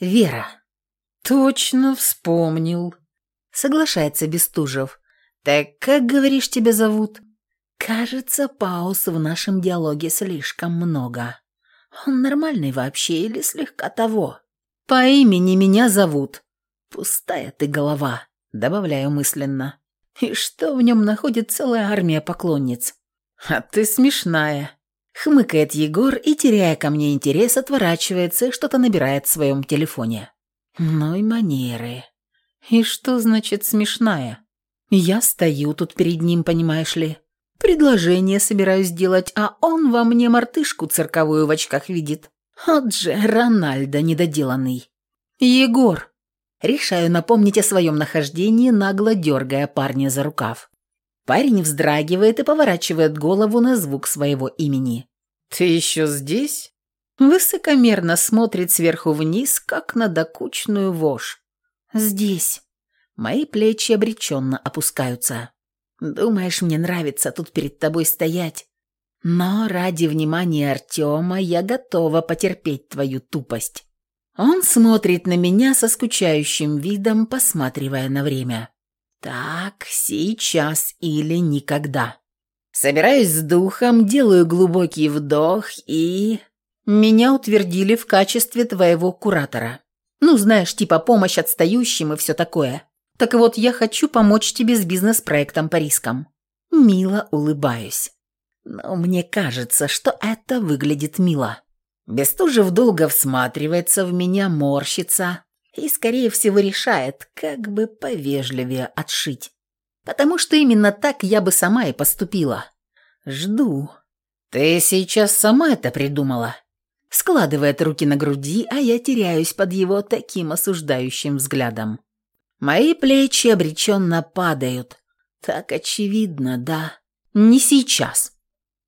Вера. Точно вспомнил. Соглашается Бестужев. Так как, говоришь, тебя зовут? Кажется, пауз в нашем диалоге слишком много. Он нормальный вообще или слегка того? По имени меня зовут. Пустая ты голова, добавляю мысленно. И что в нем находит целая армия поклонниц? А ты смешная. Хмыкает Егор и, теряя ко мне интерес, отворачивается и что-то набирает в своем телефоне. Ну и манеры. И что значит смешная? Я стою тут перед ним, понимаешь ли. Предложение собираюсь делать, а он во мне мартышку цирковую в очках видит. Вот же Рональдо недоделанный. Егор. Решаю напомнить о своем нахождении, нагло дергая парня за рукав. Парень вздрагивает и поворачивает голову на звук своего имени. «Ты еще здесь?» Высокомерно смотрит сверху вниз, как на докучную вошь. «Здесь». Мои плечи обреченно опускаются. «Думаешь, мне нравится тут перед тобой стоять? Но ради внимания Артема я готова потерпеть твою тупость». Он смотрит на меня со скучающим видом, посматривая на время. Так, сейчас или никогда. Собираюсь с духом, делаю глубокий вдох и... Меня утвердили в качестве твоего куратора. Ну, знаешь, типа помощь отстающим и все такое. Так вот, я хочу помочь тебе с бизнес-проектом по рискам. Мило улыбаюсь. Но мне кажется, что это выглядит мило. Бестужев долго всматривается в меня, морщится, и, скорее всего, решает, как бы повежливее отшить. Потому что именно так я бы сама и поступила. Жду. Ты сейчас сама это придумала? Складывает руки на груди, а я теряюсь под его таким осуждающим взглядом. Мои плечи обреченно падают. Так очевидно, да. Не сейчас.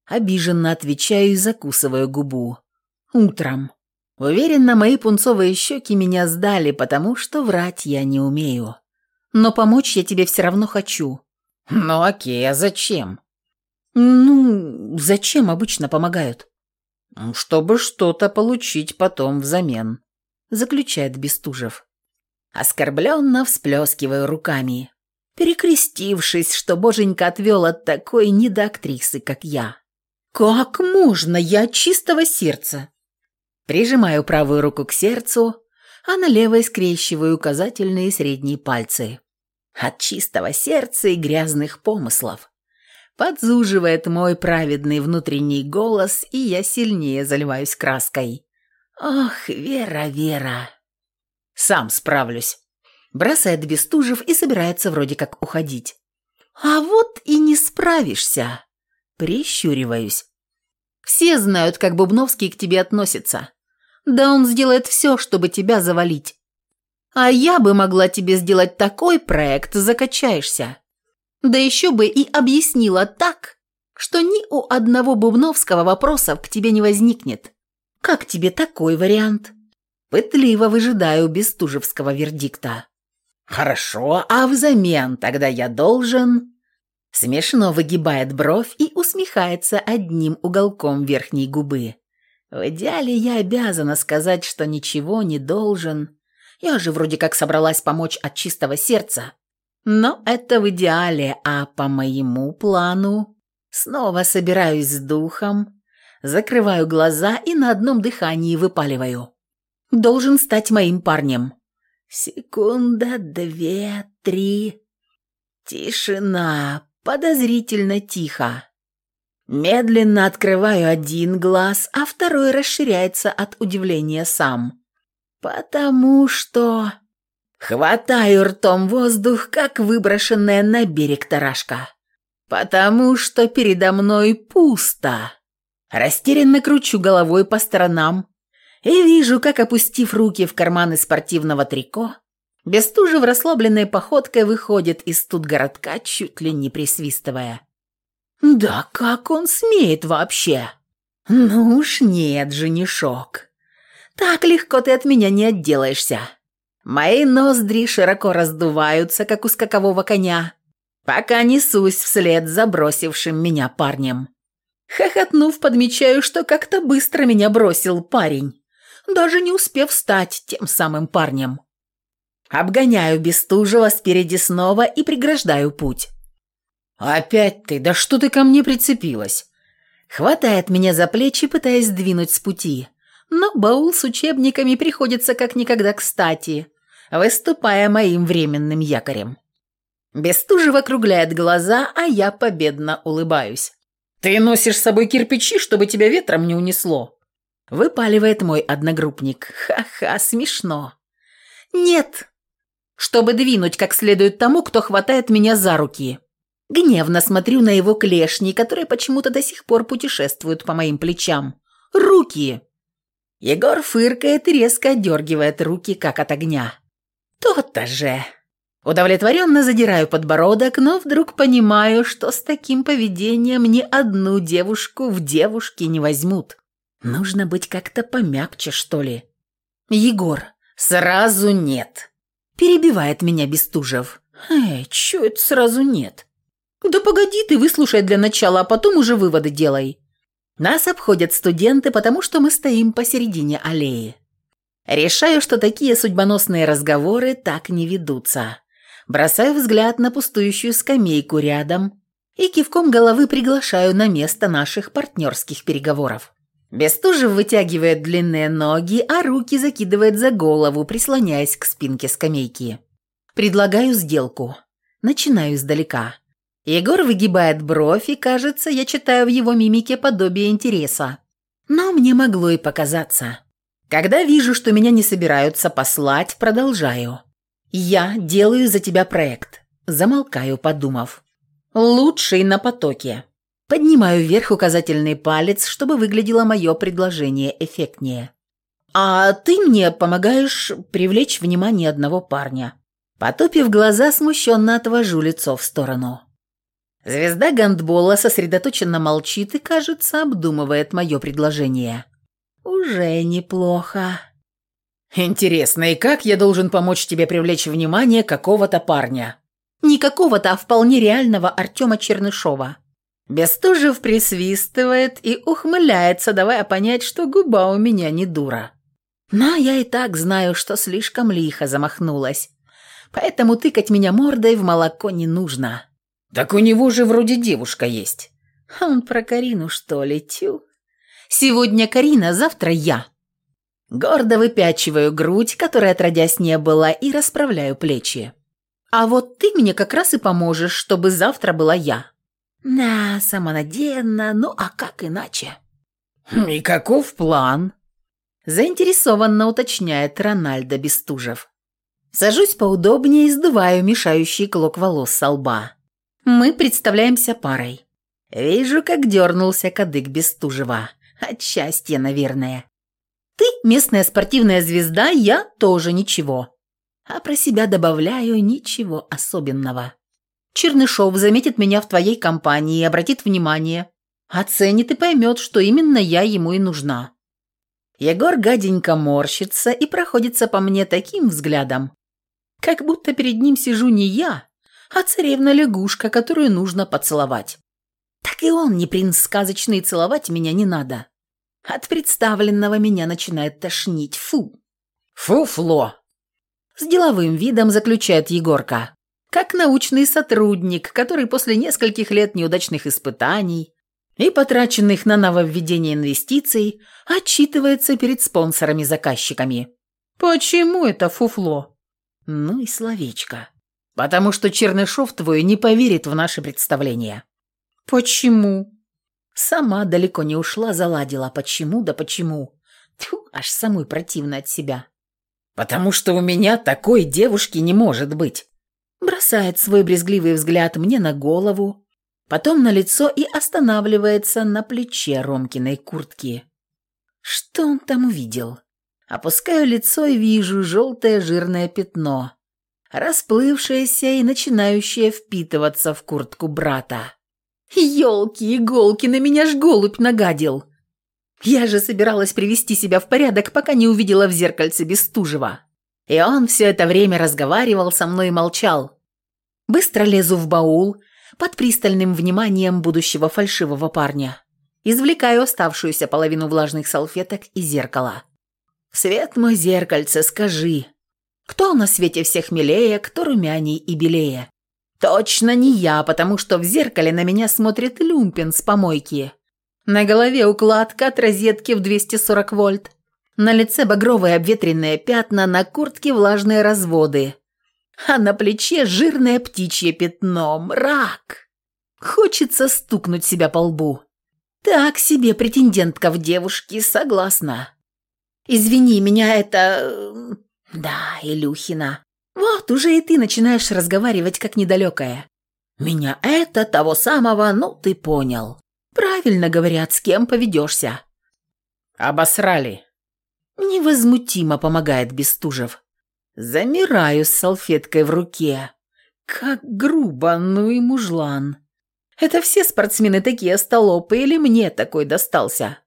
Обиженно отвечаю и закусываю губу. Утром. Уверена, мои пунцовые щеки меня сдали, потому что врать я не умею. Но помочь я тебе все равно хочу. Ну окей, а зачем? Ну, зачем обычно помогают? Чтобы что-то получить потом взамен, заключает Бестужев. Оскорбленно всплескиваю руками, перекрестившись, что боженька отвел от такой недоактрисы, как я. «Как можно? Я чистого сердца!» Прижимаю правую руку к сердцу, а на левой скрещиваю указательные и средние пальцы. От чистого сердца и грязных помыслов. Подзуживает мой праведный внутренний голос, и я сильнее заливаюсь краской. «Ох, Вера, Вера!» «Сам справлюсь!» Бросает Бестужев и собирается вроде как уходить. «А вот и не справишься!» Прищуриваюсь. «Все знают, как Бубновский к тебе относится. Да он сделает все, чтобы тебя завалить. А я бы могла тебе сделать такой проект, закачаешься. Да еще бы и объяснила так, что ни у одного Бубновского вопросов к тебе не возникнет. Как тебе такой вариант? Пытливо выжидаю Бестужевского вердикта. Хорошо, а взамен тогда я должен... Смешно выгибает бровь и усмехается одним уголком верхней губы. В идеале я обязана сказать, что ничего не должен. Я же вроде как собралась помочь от чистого сердца. Но это в идеале, а по моему плану... Снова собираюсь с духом, закрываю глаза и на одном дыхании выпаливаю. Должен стать моим парнем. Секунда, две, три. Тишина, подозрительно тихо. Медленно открываю один глаз, а второй расширяется от удивления сам. Потому что... Хватаю ртом воздух, как выброшенная на берег тарашка. Потому что передо мной пусто. Растерянно кручу головой по сторонам и вижу, как, опустив руки в карманы спортивного трико, Бестужев расслабленной походкой выходит из тут городка, чуть ли не присвистывая. «Да как он смеет вообще?» «Ну уж нет, женишок. Так легко ты от меня не отделаешься. Мои ноздри широко раздуваются, как у скакового коня, пока несусь вслед за бросившим меня парнем. Хохотнув, подмечаю, что как-то быстро меня бросил парень. даже не успев стать тем самым парнем. Обгоняю Бестужева спереди снова и преграждаю путь. «Опять ты? Да что ты ко мне прицепилась?» Хватает меня за плечи, пытаясь сдвинуть с пути. Но баул с учебниками приходится как никогда кстати, выступая моим временным якорем. Бестужев округляет глаза, а я победно улыбаюсь. «Ты носишь с собой кирпичи, чтобы тебя ветром не унесло?» Выпаливает мой одногруппник. Ха-ха, смешно. «Нет!» Чтобы двинуть как следует тому, кто хватает меня за руки. Гневно смотрю на его клешни, которые почему-то до сих пор путешествуют по моим плечам. «Руки!» Егор фыркает и резко отдергивает руки, как от огня. «То-то же!» Удовлетворенно задираю подбородок, но вдруг понимаю, что с таким поведением ни одну девушку в девушки не возьмут. Нужно быть как-то помягче, что ли. Егор, сразу нет. Перебивает меня Бестужев. Эй, чё это сразу нет? Да погоди ты, выслушай для начала, а потом уже выводы делай. Нас обходят студенты, потому что мы стоим посередине аллеи. Решаю, что такие судьбоносные разговоры так не ведутся. Бросаю взгляд на пустующую скамейку рядом и кивком головы приглашаю на место наших партнерских переговоров. Бестужев вытягивает длинные ноги, а руки закидывает за голову, прислоняясь к спинке скамейки. Предлагаю сделку. Начинаю издалека. Егор выгибает бровь, и, кажется, я читаю в его мимике подобие интереса. Но мне могло и показаться. Когда вижу, что меня не собираются послать, продолжаю. «Я делаю за тебя проект». Замолкаю, подумав. «Лучший на потоке». Поднимаю вверх указательный палец, чтобы выглядело мое предложение эффектнее. «А ты мне помогаешь привлечь внимание одного парня». Потупив глаза, смущенно отвожу лицо в сторону. Звезда гандбола сосредоточенно молчит и, кажется, обдумывает мое предложение. «Уже неплохо». «Интересно, и как я должен помочь тебе привлечь внимание какого-то парня?» «Не какого-то, а вполне реального Артема Чернышова». Бестужев присвистывает и ухмыляется, давая понять, что губа у меня не дура. Но я и так знаю, что слишком лихо замахнулась. Поэтому тыкать меня мордой в молоко не нужно. Так у него же вроде девушка есть. Он про Карину, что ли, тю? Сегодня Карина, завтра я. Гордо выпячиваю грудь, которая отродясь не было, и расправляю плечи. А вот ты мне как раз и поможешь, чтобы завтра была я. «Да, самонадеянно, ну а как иначе?» «И каков план?» Заинтересованно уточняет Рональдо Бестужев. Сажусь поудобнее и сдуваю мешающий клок волос со лба. Мы представляемся парой. Вижу, как дернулся кадык Бестужева. От счастья, наверное. Ты местная спортивная звезда, я тоже ничего. А про себя добавляю ничего особенного. Чернышов заметит меня в твоей компании и обратит внимание. Оценит и поймет, что именно я ему и нужна. Егор гаденько морщится и проходится по мне таким взглядом, как будто перед ним сижу не я, а царевна-лягушка, которую нужно поцеловать. Так и он не принц сказочный, целовать меня не надо. От представленного меня начинает тошнить. Фу. Фу-фло. С деловым видом заключает Егорка как научный сотрудник, который после нескольких лет неудачных испытаний и потраченных на нововведение инвестиций отчитывается перед спонсорами-заказчиками. Почему это фуфло? Ну и словечко. Потому что Чернышов твой не поверит в наше представление. Почему? Сама далеко не ушла, заладила. Почему да почему? Тьфу, аж самой противно от себя. Потому что у меня такой девушки не может быть бросает свой брезгливый взгляд мне на голову, потом на лицо и останавливается на плече Ромкиной куртки. Что он там увидел? Опускаю лицо и вижу желтое жирное пятно, расплывшееся и начинающее впитываться в куртку брата. Ёлки-иголки, на меня ж голубь нагадил. Я же собиралась привести себя в порядок, пока не увидела в зеркальце Бестужева. И он все это время разговаривал со мной и молчал. Быстро лезу в баул под пристальным вниманием будущего фальшивого парня. Извлекаю оставшуюся половину влажных салфеток и зеркала. «Свет мой зеркальце, скажи, кто на свете всех милее, кто румяней и белее?» «Точно не я, потому что в зеркале на меня смотрит люмпин с помойки. На голове укладка от розетки в 240 вольт. На лице багровые обветренные пятна, на куртке влажные разводы. А на плече жирное птичье пятно. Мрак!» Хочется стукнуть себя по лбу. Так себе претендентка в девушки, согласна. Извини, меня это... Да, Илюхина. Вот уже и ты начинаешь разговаривать как недалекая. Меня это того самого, ну ты понял. Правильно говорят, с кем поведешься. Обосрали. Невозмутимо помогает Бестужев. Замираю с салфеткой в руке. Как грубо, ну и мужлан. Это все спортсмены такие столопы или мне такой достался?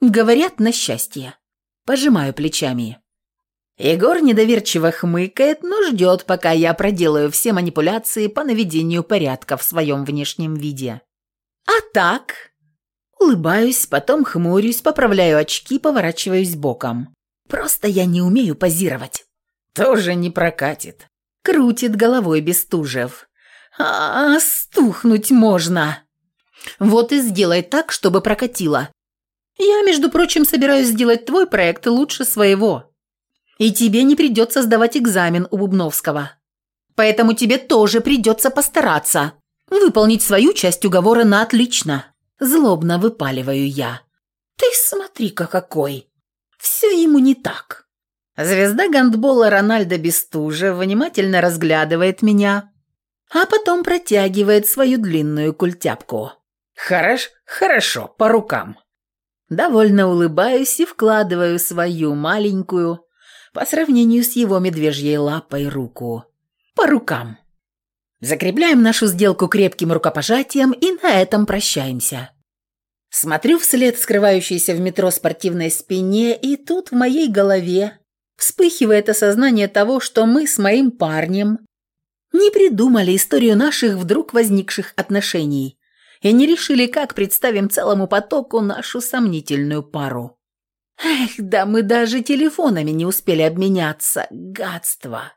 Говорят, на счастье. Пожимаю плечами. Егор недоверчиво хмыкает, но ждет, пока я проделаю все манипуляции по наведению порядка в своем внешнем виде. А так... Улыбаюсь, потом хмурюсь, поправляю очки, поворачиваюсь боком. Просто я не умею позировать. Тоже не прокатит. Крутит головой Бестужев. А, стухнуть можно. Вот и сделай так, чтобы прокатило. Я, между прочим, собираюсь сделать твой проект лучше своего. И тебе не придется сдавать экзамен у Бубновского. Поэтому тебе тоже придется постараться. Выполнить свою часть уговора на отлично. Злобно выпаливаю я. Ты смотри-ка какой. Все ему не так. Звезда гандбола Рональдо Бестужев внимательно разглядывает меня, а потом протягивает свою длинную культяпку. «Хорош, хорошо, по рукам». Довольно улыбаюсь и вкладываю свою маленькую, по сравнению с его медвежьей лапой, руку. По рукам. Закрепляем нашу сделку крепким рукопожатием и на этом прощаемся. Смотрю вслед скрывающейся в метро спортивной спине, и тут в моей голове вспыхивает осознание того, что мы с моим парнем не придумали историю наших вдруг возникших отношений и не решили, как представим целому потоку нашу сомнительную пару. Эх, да мы даже телефонами не успели обменяться. Гадство.